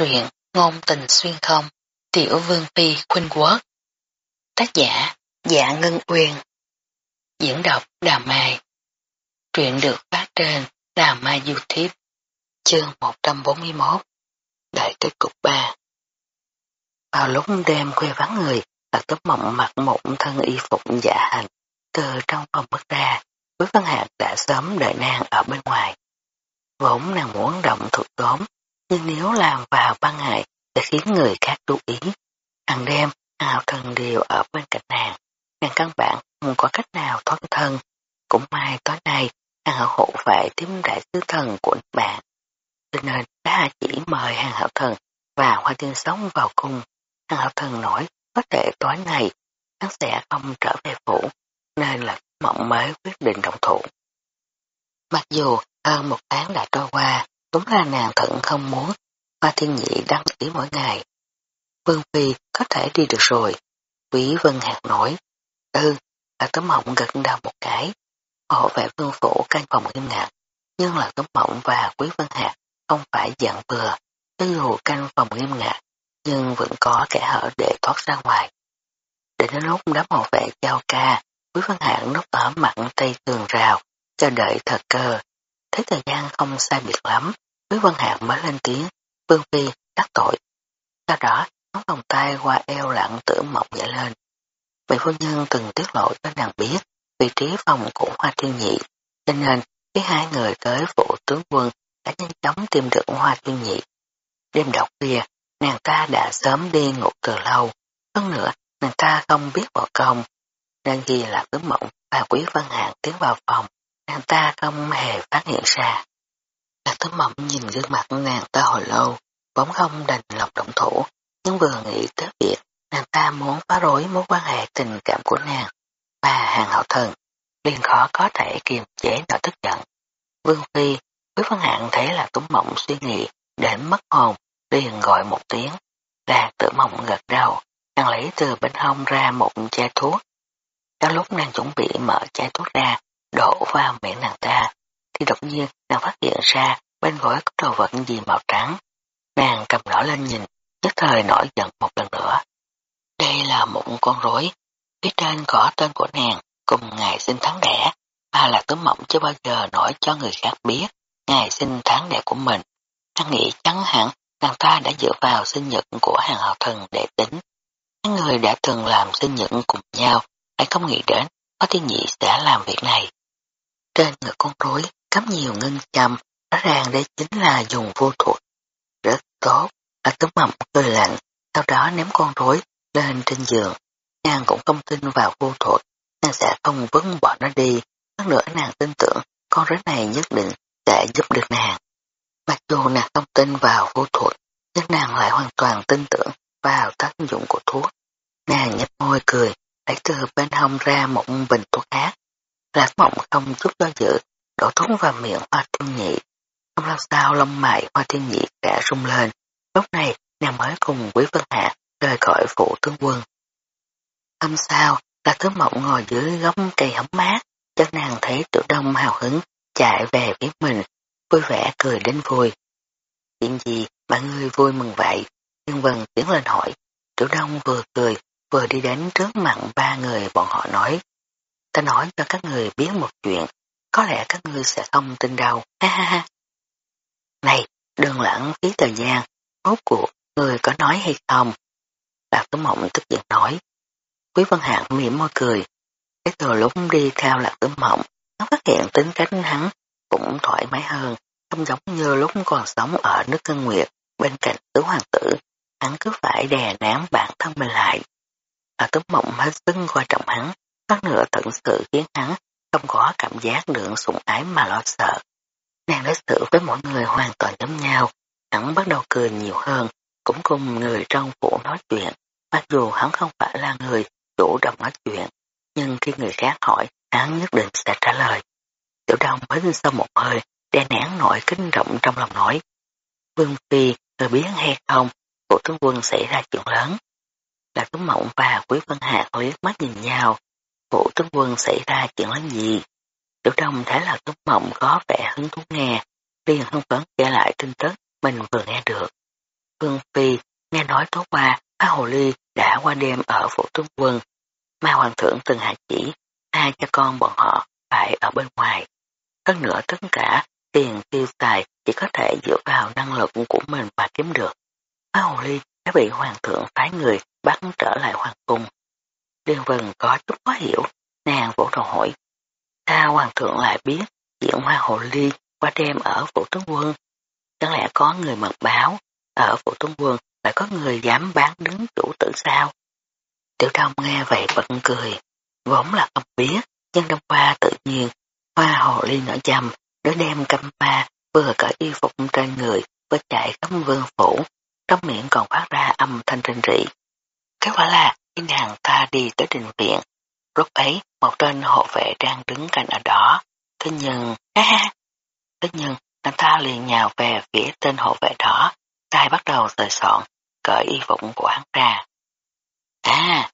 Truyện Ngôn tình xuyên không, Tiểu Vương Phi Khuynh Quốc. Tác giả Dạ Ngân Uyên. Diễn đọc Đà Mai. Truyện được phát trên Đà Mai Youtube. Chương 141 Đại kết cục 3 Vào lúc đêm khuya vắng người Lạc túc mộng mặc một thân y phục dạ hành, từ trong phòng bước ra với văn hạt đã sớm đợi nàng ở bên ngoài. Vốn nàng muốn động thuộc đốm nhưng nếu làm vào ban ngày sẽ khiến người khác chú ý. Hàng đêm, hào thần đều ở bên cạnh nàng, nàng căn bản không có cách nào thoát thân. Cũng may tối nay, hàng hậu hộ phải tiếp đại sứ thần của bạn. Cho nên đã chỉ mời hàng hậu thần và hoa tiên sống vào cung. Hàng hậu thần nói có thể tối nay hắn sẽ không trở về phủ, nên là mộng mới quyết định động thủ. Mặc dù hơn một tháng đã trôi qua, Đúng là nàng thận không muốn, Hoa Thiên Nhị đăng ý mỗi ngày. Vương Phi có thể đi được rồi. Quý Vân Hạc nói, ừ, là tấm mộng gật đầu một cái. Hộ vệ vương phủ căn phòng nghiêm ngặt, nhưng là tấm mộng và Quý Vân Hạc không phải dạng vừa. Cho dù căn phòng nghiêm ngặt, nhưng vẫn có kẻ hở để thoát ra ngoài. Để đến lúc đám hộ vệ giao ca, Quý Vân hạng núp ở mặt tây tường rào, chờ đợi thật cơ. Thấy thời gian không sai biệt lắm, Quý Vân Hạc mới lên tiếng, Vương Phi đắc tội. Sau đó, ngón vòng tay qua eo lặng tử mộng dậy lên. Vị phu nhân từng tiết lộ cho nàng biết vị trí phòng của Hoa Thiên Nhị, cho nên khi hai người tới phụ tướng quân đã nhanh chóng tìm được Hoa Thiên Nhị. Đêm đọc khuya, nàng ta đã sớm đi ngủ từ lâu, hơn nữa nàng ta không biết võ công, nên khi là tướng mộng và quý văn hạng tiến vào phòng, nàng ta không hề phát hiện ra. Lạc tấm mộng nhìn gương mặt nàng ta hồi lâu, bóng không đành lòng động thủ, nhưng vừa nghĩ tới việc nàng ta muốn phá rối mối quan hệ tình cảm của nàng và hàng hậu thần, liền khó có thể kiềm chế nỗi tức giận. Vương Phi, với phân hạng thấy là tấm mộng suy nghĩ đến mất hồn, liền gọi một tiếng, là tử mộng gật đầu, nàng lấy từ bên hông ra một chai thuốc. Trong lúc nàng chuẩn bị mở chai thuốc ra, đổ vào miệng nàng ta, thì đột nhiên nàng phát hiện ra bên gối có đồ vật gì màu trắng. Nàng cầm nó lên nhìn, nhất thời nổi giận một lần nữa. Đây là một con rối, phía trên có tên của nàng cùng ngày sinh tháng đẻ, mà là tấm mộng chưa bao giờ nổi cho người khác biết ngày sinh tháng đẻ của mình. Nàng nghĩ chắn hẳn nàng ta đã dựa vào sinh nhật của hàng hậu thần để tính. Hai người đã từng làm sinh nhật cùng nhau, hãy không nghĩ đến có thiên nhị sẽ làm việc này. Trên người con rối cắm nhiều ngân châm, rõ ràng đây chính là dùng vô thuật. Rất tốt, là tấm mầm cười lạnh, sau đó ném con rối lên trên giường. Nàng cũng không tin vào vô thuật, nàng sẽ không vấn bỏ nó đi. Hơn nữa nàng tin tưởng con rối này nhất định sẽ giúp được nàng. Mặc dù nàng không tin vào vô thuật, nhưng nàng lại hoàn toàn tin tưởng vào tác dụng của thuốc. Nàng nhếch môi cười, lấy từ bên hông ra một bình thuốc khác. Lạc mộng không chút do dự, đổ thuốc vào miệng hoa thiên nhị. Không lâu sau lông mày hoa thiên nhị đã rung lên. Lúc này nàng mới cùng quý vân hạ rời khỏi phủ tướng quân. Hôm sau, là thứ mộng ngồi dưới gốc cây hóng mát, cho nàng thấy tiểu đông hào hứng chạy về phía mình, vui vẻ cười đến vui. Chuyện gì mà ngươi vui mừng vậy? Nhân Vân tiến lên hỏi. Tiểu đông vừa cười, vừa đi đến trước mặt ba người bọn họ nói. Ta nói cho các người biết một chuyện, có lẽ các ngươi sẽ không tin đâu, ha ha ha. Này, đừng lãng phí thời gian, rốt cuộc, người có nói hay không? Lạc Tử Mộng tức giận nói. Quý Vân Hạng mỉm môi cười. Cái từ lúc đi theo Lạc Tử Mộng, nó phát hiện tính cách hắn cũng thoải mái hơn, không giống như lúc còn sống ở nước Cân Nguyệt bên cạnh tứ hoàng tử, hắn cứ phải đè nén bản thân mình lại. Lạc Tử Mộng hết sức coi trọng hắn, phát nữa thật sự khiến hắn không có cảm giác được sủng ái mà lo sợ. Nàng đối xử với mọi người hoàn toàn giống nhau, hắn bắt đầu cười nhiều hơn, cũng cùng người trong phủ nói chuyện, mặc dù hắn không phải là người chủ động nói chuyện, nhưng khi người khác hỏi, hắn nhất định sẽ trả lời. Tiểu đông mới sau một hơi, đè nén nổi kính rộng trong lòng nói. Vương Phi, người biết hay không, của tướng quân xảy ra chuyện lớn. Là Tuấn Mộng và Quý Vân Hạc liếc mắt nhìn nhau, phủ tướng quân xảy ra chuyện lớn gì? Tiểu đông thấy là tốt Mộng có vẻ hứng thú nghe, liền hưng phấn kể lại tin tức mình vừa nghe được. Vương Phi nghe nói tối qua Phá Hồ Ly đã qua đêm ở phủ tướng quân. Ma Hoàng thượng từng hạ chỉ hai cha con bọn họ phải ở bên ngoài. Hơn nữa tất cả tiền tiêu xài chỉ có thể dựa vào năng lực của mình mà kiếm được. Phá Hồ Ly đã bị Hoàng thượng phái người bắt trở lại Hoàng cung. Liên Vân có chút khó hiểu, nàng vỗ đầu hỏi. Sao Hoàng thượng lại biết diễn Hoa Hồ Ly qua đêm ở phủ tướng quân? Chẳng lẽ có người mật báo ở phủ tướng quân lại có người dám bán đứng chủ tử sao? Tiểu Đông nghe vậy bật cười, vốn là không biết, nhưng đông qua tự nhiên, hoa hồ ly nở dầm, đứa đem cầm ba, vừa cởi y phục trên người, vừa chạy khắp vương phủ, trong miệng còn phát ra âm thanh rinh rỉ. Kết quả là, khi nàng ta đi tới đình viện, lúc ấy một tên hộ vệ đang đứng cạnh ở đó, thế nhưng, ha ha, thế nhưng, nàng ta liền nhào về phía tên hộ vệ đó, tay bắt đầu sợi soạn, cởi y phục của hắn ra. À,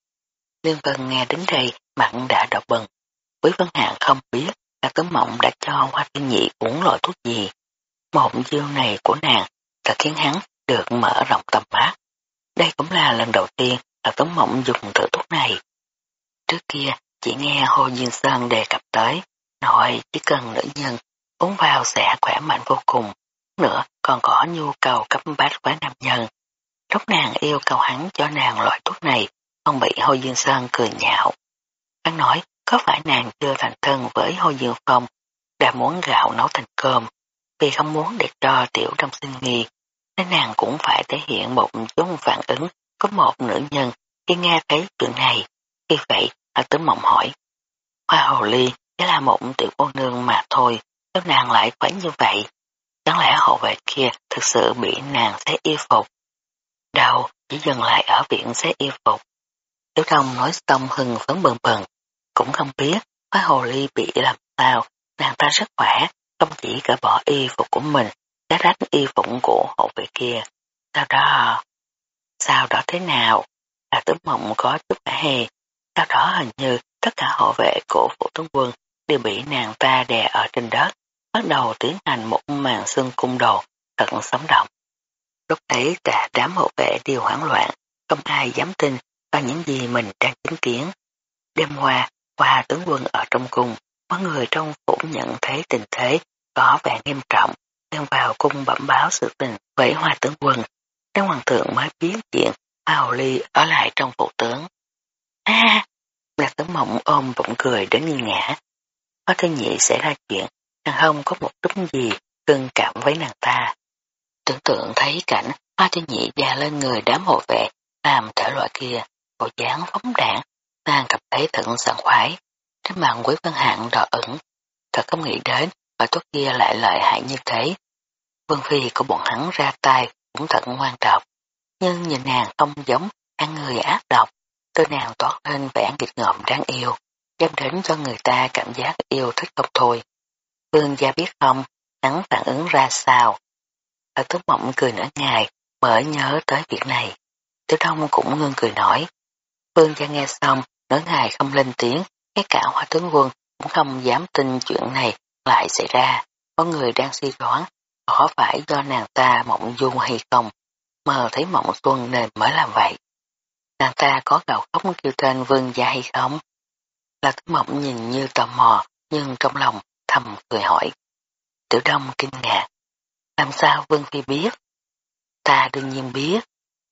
lương Vân nghe đến đây mặn đã đỏ bừng. Quý Vân Hạng không biết là tấm mộng đã cho Hoa Thiên Nhị uống loại thuốc gì. Mộng dương này của nàng đã khiến hắn được mở rộng tầm mắt. Đây cũng là lần đầu tiên là tấm mộng dùng thử thuốc này. Trước kia chỉ nghe Hồ Duyên Sơn đề cập tới, nội chỉ cần nữ nhân uống vào sẽ khỏe mạnh vô cùng. Nữa còn có nhu cầu cấp bách với nam nhân. Lúc nàng yêu cầu hắn cho nàng loại thuốc này, không bị Hồ Duyên Sơn cười nhạo. Hắn nói, có phải nàng chưa thành thân với Hồ Duyên Phong, đã muốn gạo nấu thành cơm, vì không muốn để cho tiểu đông sinh nghi, nên nàng cũng phải thể hiện một chút phản ứng có một nữ nhân khi nghe thấy chuyện này. khi vậy, ở tướng mộng hỏi, Hoa Hồ Ly chỉ là một tiểu cô nương mà thôi, sao nàng lại quấn như vậy? Chẳng lẽ hộ vệ kia thực sự bị nàng xé y phục? Đâu, chỉ dừng lại ở viện xé y phục. Tiểu Đông nói xong hừng phấn bừng bừng cũng không biết Hoa hồ ly bị làm sao, nàng ta rất khỏe, không chỉ cả bỏ y phục của mình, đã rách y phục của hộ vệ kia. Sau đó, sau đó thế nào? Hạ tướng mộng có chút ả hề, sau đó hình như tất cả hộ vệ của phụ tướng quân đều bị nàng ta đè ở trên đất, bắt đầu tiến hành một màn xương cung đồ thật sống động. Lúc ấy cả đám hộ vệ đều hoảng loạn, không ai dám tin vào những gì mình đang chứng kiến. Đêm qua, qua tướng quân ở trong cung, có người trong phủ nhận thấy tình thế có vẻ nghiêm trọng, đem vào cung bẩm báo sự tình với hoa tướng quân. Các hoàng thượng mới biết chuyện Hoa Hồ Ly ở lại trong phủ tướng. À, là tướng mộng ôm bụng cười đến nghiêng ngã. Hoa Thiên Nhị sẽ ra chuyện, nàng không có một chút gì cưng cảm với nàng ta. Tưởng tượng thấy cảnh Hoa Thiên Nhị già lên người đám hộ vệ làm thể loại kia, bộ dáng phóng đạn, nàng cảm thấy thận sẵn khoái. Trên mặt quý văn hạng đỏ ửng, thật không nghĩ đến và tốt kia lại lợi hại như thế. Vương Phi của bọn hắn ra tay cũng thật ngoan trọng, nhưng nhìn nàng không giống ăn người ác độc, đôi nàng toát lên vẻ nghịch ngợm đáng yêu, đem đến cho người ta cảm giác yêu thích không thôi. Vương gia biết không, hắn phản ứng ra sao. Ở tứ mộng cười nửa ngày, mới nhớ tới việc này. Tiểu Đông cũng ngưng cười nói. Vương gia nghe xong, nửa ngày không lên tiếng, ngay cả hoa tướng quân cũng không dám tin chuyện này lại xảy ra. Có người đang suy đoán, có phải do nàng ta mộng du hay không, mơ thấy mộng xuân nên mới làm vậy. Nàng ta có gào khóc kêu tên vương gia hay không? Là thứ mộng nhìn như tò mò, nhưng trong lòng thầm cười hỏi. Tiểu Đông kinh ngạc. Làm sao Vương Phi biết? Ta đương nhiên biết.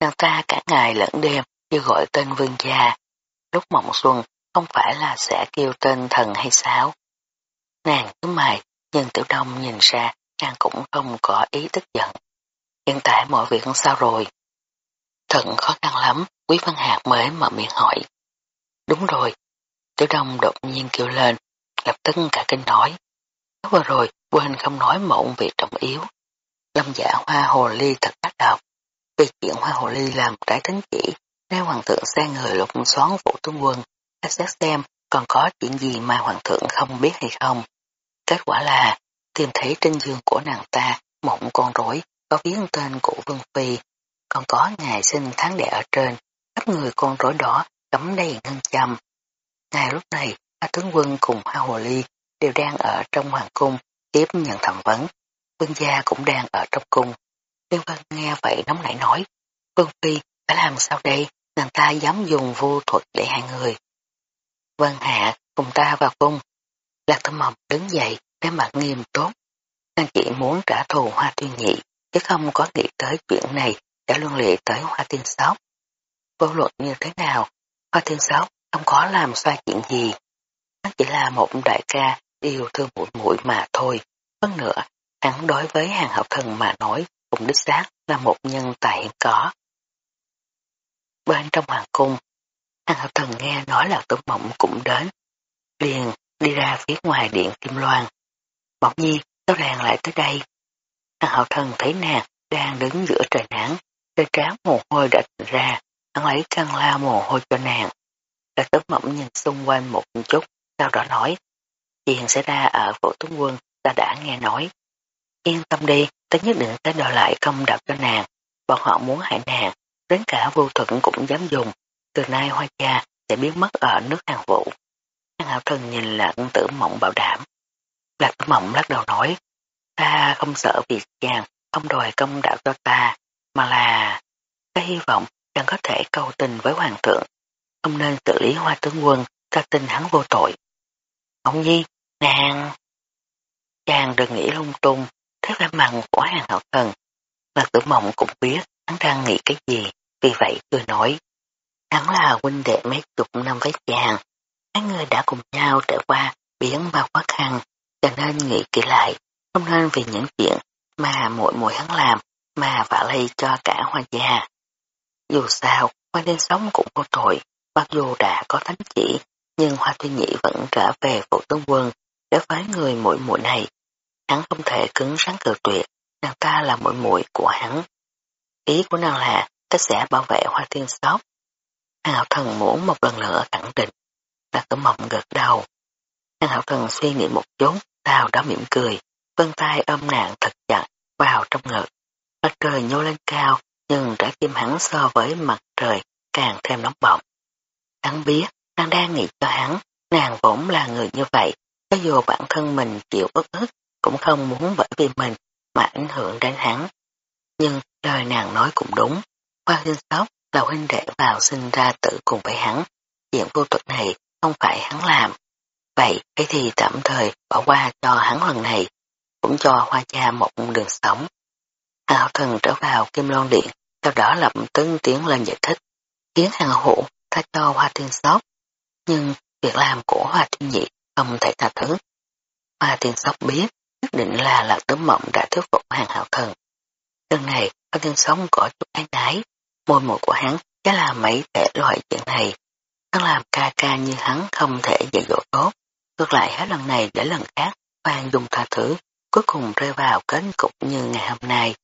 Nàng ta cả ngày lẫn đêm kêu gọi tên Vương gia. Lúc mộng xuân không phải là sẽ kêu tên thần hay sao? Nàng cứ mày, nhưng Tiểu Đông nhìn ra nàng cũng không có ý tức giận. Hiện tại mọi việc sao rồi? Thận khó khăn lắm, Quý Văn Hạc mới mở miệng hỏi. Đúng rồi. Tiểu Đông đột nhiên kêu lên, lập tức cả kinh nói. Vừa rồi, quên không nói mộng việc trọng yếu. Lâm giả hoa hồ ly thật ác độc. Vì chuyện hoa hồ ly làm trái thánh chỉ, nếu hoàng thượng sai người lục xoán vũ tướng quân, ta xét xem còn có chuyện gì mà hoàng thượng không biết hay không. Kết quả là, tìm thấy trên giường của nàng ta một con rối có viết tên của Vương Phi, còn có ngày sinh tháng đẻ ở trên, khắp người con rối đó cắm đầy ngân châm. Ngay lúc này, ba tướng quân cùng hai Hồ Ly đều đang ở trong hoàng cung tiếp nhận thẩm vấn. Vương gia cũng đang ở trong cung. Liên Văn nghe vậy nóng nảy nói, Vương Phi, phải làm sao đây, nàng ta dám dùng vô thuật để hại người. Vân Hạ, cùng ta vào cung. Lạc Thâm Mộng đứng dậy, cái mặt nghiêm túc, anh chỉ muốn trả thù Hoa Tuyên Nhị, chứ không có nghĩ tới chuyện này đã luân lệ tới Hoa Tiên Sóc. Vô luận như thế nào, Hoa Tiên Sóc không có làm sai chuyện gì. Hắn chỉ là một đại ca yêu thương mũi mũi mà thôi. Hơn nữa, hắn đối với hàng hậu thần mà nói cũng đích xác là một nhân tài hiện có. Bên trong hoàng cung, hàng hậu thần nghe nói là tử mộng cũng đến. Liền đi ra phía ngoài điện Kim Loan. Bỗng nhi, sao ràng lại tới đây? Hàng hậu thần thấy nàng đang đứng giữa trời nắng, trên trán mồ hôi đã ra, hắn lấy khăn la mồ hôi cho nàng. Đã tấm mộng nhìn xung quanh một chút, sau đó nói, chuyện xảy ra ở phủ tướng quân ta đã nghe nói. Yên tâm đi, ta nhất định sẽ đòi lại công đạo cho nàng, bọn họ muốn hại nàng, đến cả vô thuận cũng dám dùng, từ nay hoa cha sẽ biến mất ở nước hàng vũ. Hàng hạo thần nhìn lạc tử mộng bảo đảm. Lạc mộng lắc đầu nói, ta không sợ việc chàng không đòi công đạo cho ta, mà là ta hy vọng chàng có thể cầu tình với hoàng thượng, không nên xử lý hoa tướng quân, ta tin hắn vô tội. Ông Nhi, nàng... Chàng đừng nghĩ lung tung, thế vẻ mặn của hàng hậu thần. Lạc tử mộng cũng biết hắn đang nghĩ cái gì, vì vậy cười nói. Hắn là huynh đệ mấy chục năm với chàng, hai người đã cùng nhau trải qua biển bao khó khăn, cho nên nghĩ kỹ lại, không nên vì những chuyện mà muội muội hắn làm mà vả lây cho cả hoa gia. Dù sao, hoa đen sống cũng vô tội, mặc dù đã có thánh chỉ, nhưng hoa tuy nhị vẫn trở về phụ tướng quân để phái người muội muội này. Hắn không thể cứng rắn cự tuyệt, nàng ta là muội muội của hắn. Ý của nàng là ta sẽ bảo vệ hoa tiên sóc. Hào thần muốn một lần nữa khẳng định, là tử mộng gật đầu. Hàng hảo thần suy nghĩ một chút, tao đã mỉm cười, vân tay ôm nàng thật chặt vào trong ngực. Mặt trời nhô lên cao, nhưng trái tim hắn so với mặt trời càng thêm nóng bỏng. Hắn biết, nàng đang nghĩ cho hắn, nàng vốn là người như vậy, cho dù bản thân mình chịu ức ức, cũng không muốn bởi vì mình mà ảnh hưởng đến hắn. Nhưng lời nàng nói cũng đúng, Hoa Hinh Sóc là huynh đệ vào sinh ra tử cùng với hắn, chuyện vô tục này không phải hắn làm. Vậy cái thì tạm thời bỏ qua cho hắn lần này, cũng cho hoa cha một đường sống. Hạo thần trở vào Kim Loan Điện, sau đó lập tức tiến lên giải thích, khiến hàng hữu tha cho hoa Thiên sóc. Nhưng việc làm của hoa Thiên nhị không thể tha thứ. Hoa Thiên sóc biết nhất định là lạc tấm mộng đã thuyết phục hàng hạo thần. Lần này hoa Thiên sóc có chút ái nái, môi mùi của hắn chắc là mấy thể loại chuyện này. Hắn làm ca ca như hắn không thể dạy dỗ tốt. Ngược lại hết lần này để lần khác, Hoàng dùng tha thứ, cuối cùng rơi vào kết cục như ngày hôm nay.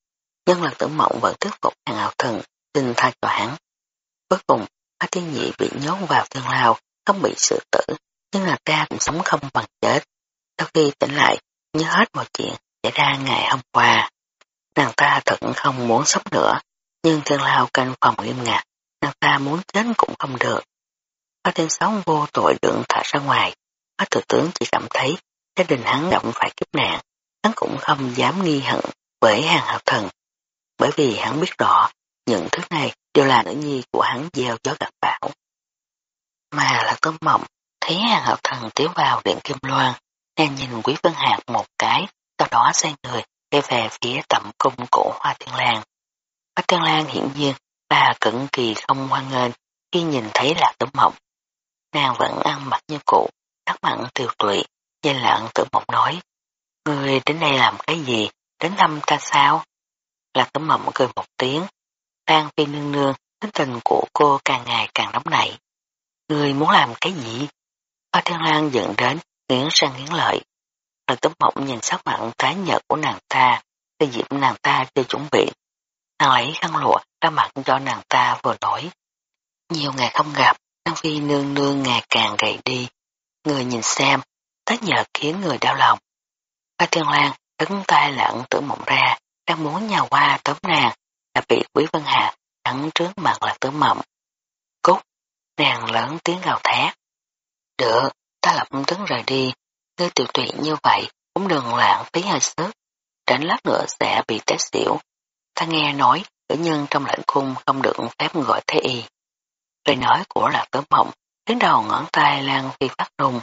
Nhân lần tử mộng vẫn thuyết phục hàng ảo thần, xin tha cho hắn. Cuối cùng, Hoa Tiên Nhị bị nhốt vào thương lao, không bị sự tử, nhưng là ta cũng sống không bằng chết. Sau khi tỉnh lại, nhớ hết mọi chuyện xảy ra ngày hôm qua. Nàng ta thật không muốn sống nữa, nhưng thương lao canh phòng nghiêm ngặt, nàng ta muốn chết cũng không được. Hoa Tiên Sống vô tội được thả ra ngoài, Hoa thủ Tướng chỉ cảm thấy gia đình hắn động phải kiếp nạn, hắn cũng không dám nghi hận với hàng hậu thần, bởi vì hắn biết rõ những thứ này đều là nữ nhi của hắn gieo gió gặp bão. Mà là tôm mộng, thấy hàng hậu thần tiến vào điện Kim Loan, nàng nhìn Quý Vân Hạc một cái, sau đó xoay người đi về phía tẩm cung của Hoa Thiên Lan. Hoa Thiên Lan hiển nhiên là cực kỳ không hoan nghênh khi nhìn thấy là tôm mộng. Nàng vẫn ăn mặc như cũ, sắc mặn tiêu tụy, nhìn lặng tự mộng nói. Người đến đây làm cái gì? Đến thăm ta sao? Lạc tấm mộng cười một tiếng. Phan phi nương nương, tính tình của cô càng ngày càng nóng nảy. Người muốn làm cái gì? Hoa Thiên Lan dẫn đến, nghiến sang nghiến lợi. Lạc tấm mộng nhìn sắc mặn tái nhợt của nàng ta, cái diễm nàng ta chưa chuẩn bị. Nàng lấy khăn lụa ra mặt cho nàng ta vừa nổi. Nhiều ngày không gặp, Đăng Phi nương nương ngày càng gầy đi. Người nhìn xem, tất nhờ khiến người đau lòng. Hoa Thiên Lan đứng tay lặng tử mộng ra, đang muốn nhào qua tóm nàng, đã bị Quý Vân Hà đắng trước mặt là tử mộng. Cút, nàng lớn tiếng gào thét. Được, ta lập tức rời đi, ngươi tiểu tụy như vậy cũng đừng lãng phí hơi sức, tránh lát nữa sẽ bị té xỉu. ta nghe nói nữ nhân trong lãnh cung không được phép gọi thế y. Lời nói của lạc Tử mộng, đến đầu ngón tay lan phi phát rung.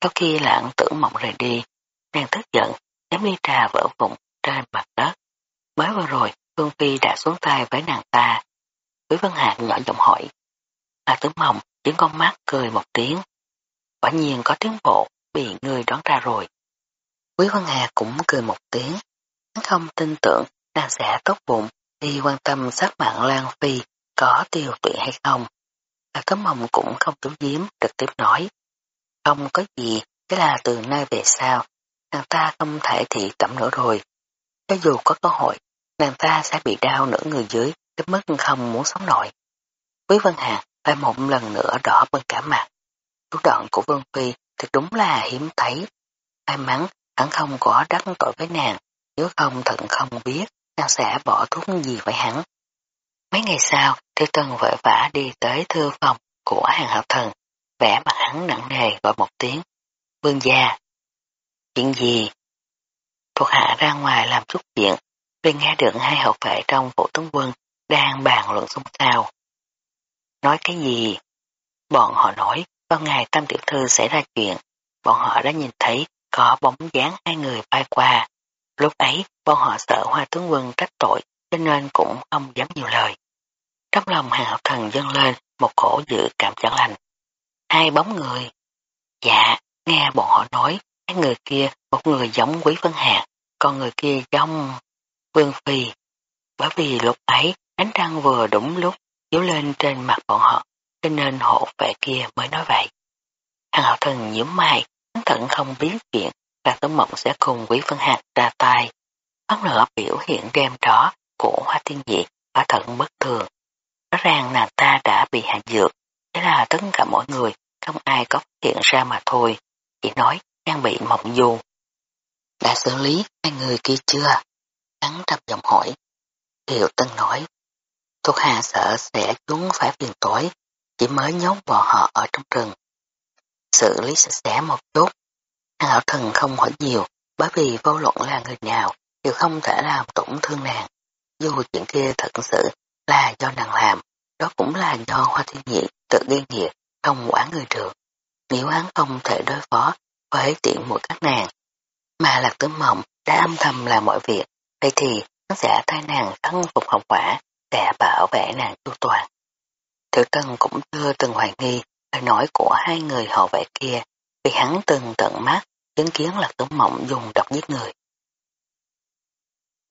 Sau khi lãng tưởng mộng rời đi, nàng tức giận, ném ly trà vỡ vụn trên mặt đất. Mới vừa rồi, Phương Phi đã xuống tay với nàng ta. Quý Văn Hạc nhỏ giọng hỏi. Hạ tướng mộng, những con mắt cười một tiếng. Quả nhiên có tiếng bộ, bị người đoán ra rồi. Quý Văn Hạc cũng cười một tiếng. Hắn không tin tưởng nàng sẽ tốt bụng đi quan tâm sắc mạng Lan Phi có tiêu tụy hay không. Hạ Cấm Mộng cũng không tốn giếm, trực tiếp nói. Không có gì, thế là từ nay về sau, nàng ta không thể thị tẩm nữa rồi. Cho dù có cơ hội, nàng ta sẽ bị đau nửa người dưới, đến mức không muốn sống nổi. Quý Vân Hà phải một lần nữa đỏ bên cả mặt. Thủ đoạn của Vương Phi thì đúng là hiếm thấy. May mắn hắn không có đắc tội với nàng, nếu không thận không biết nàng sẽ bỏ thuốc gì với hắn. Mấy ngày sau, Tiêu Tân vội vã đi tới thư phòng của hàng hợp thần, vẽ mặt hắn nặng nề gọi một tiếng. Vương gia. Chuyện gì? Thuộc hạ ra ngoài làm chút chuyện, liền nghe được hai hậu vệ trong vũ tướng quân đang bàn luận xung sao. Nói cái gì? Bọn họ nói vào ngày Tam Tiểu Thư xảy ra chuyện, bọn họ đã nhìn thấy có bóng dáng hai người bay qua. Lúc ấy, bọn họ sợ hoa tướng quân trách tội, cho nên cũng không dám nhiều lời. Trong lòng hàng học thần dâng lên một cổ dự cảm chẳng lành. Hai bóng người. Dạ, nghe bọn họ nói, hai người kia, một người giống Quý Vân Hạc, còn người kia giống Vương Phi. Bởi vì lúc ấy, ánh trăng vừa đúng lúc chiếu lên trên mặt bọn họ, cho nên hộ vệ kia mới nói vậy. Hàng học thần nhiễm mai, hắn thận không biết chuyện là tấm mộng sẽ cùng Quý Vân Hạc ra tay. Hơn nữa biểu hiện đêm đó của Hoa Tiên Diệt quả thận bất thường. Rõ ràng nàng ta đã bị hạ dược, thế là tất cả mọi người không ai có phát hiện ra mà thôi, chỉ nói đang bị mộng du. Đã xử lý hai người kia chưa? Hắn trầm giọng hỏi. Hiệu Tân nói, thuộc hạ sợ sẽ chúng phải phiền tối, chỉ mới nhốt bọn họ ở trong rừng. Xử lý sạch sẽ một chút. Hàng hảo thần không hỏi nhiều, bởi vì vô luận là người nào đều không thể làm tổn thương nàng. Dù chuyện kia thật sự là do nàng làm, đó cũng là do Hoa Thiên Nhị tự gây nghiệt, không quản người được. Nếu hắn không thể đối phó với tiện một các nàng, mà lạc tướng mộng đã âm thầm làm mọi việc, vậy thì hắn sẽ thay nàng thân phục hậu quả, sẽ bảo vệ nàng chu toàn. Tiểu Tân cũng chưa từng hoài nghi lời nói của hai người họ vệ kia, vì hắn từng tận mắt chứng kiến lạc tướng mộng dùng độc giết người.